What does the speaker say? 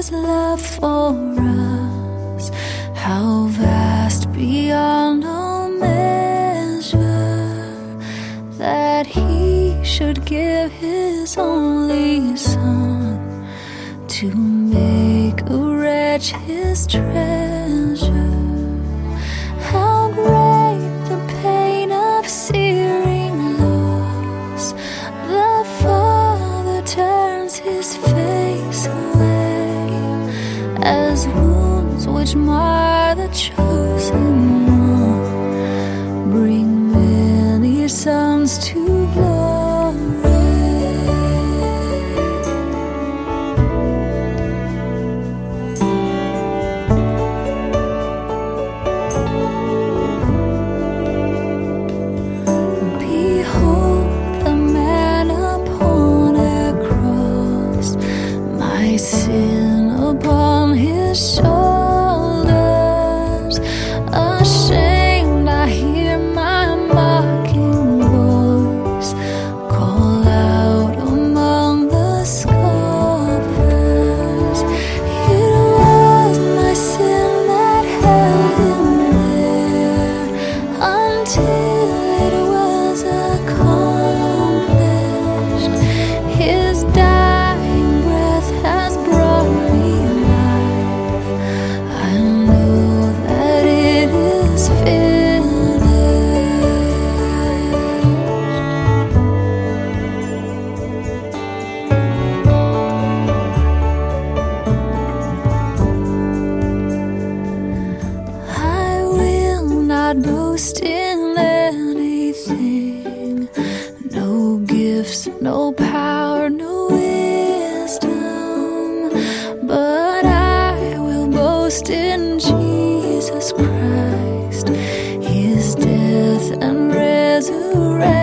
Father's love for us, how vast beyond all measure, that He should give His only Son to make a wretch His treasure. How great the pain of searing loss! The Father turns His face as wounds which mar the chosen no power, no wisdom, but I will boast in Jesus Christ, His death and resurrection.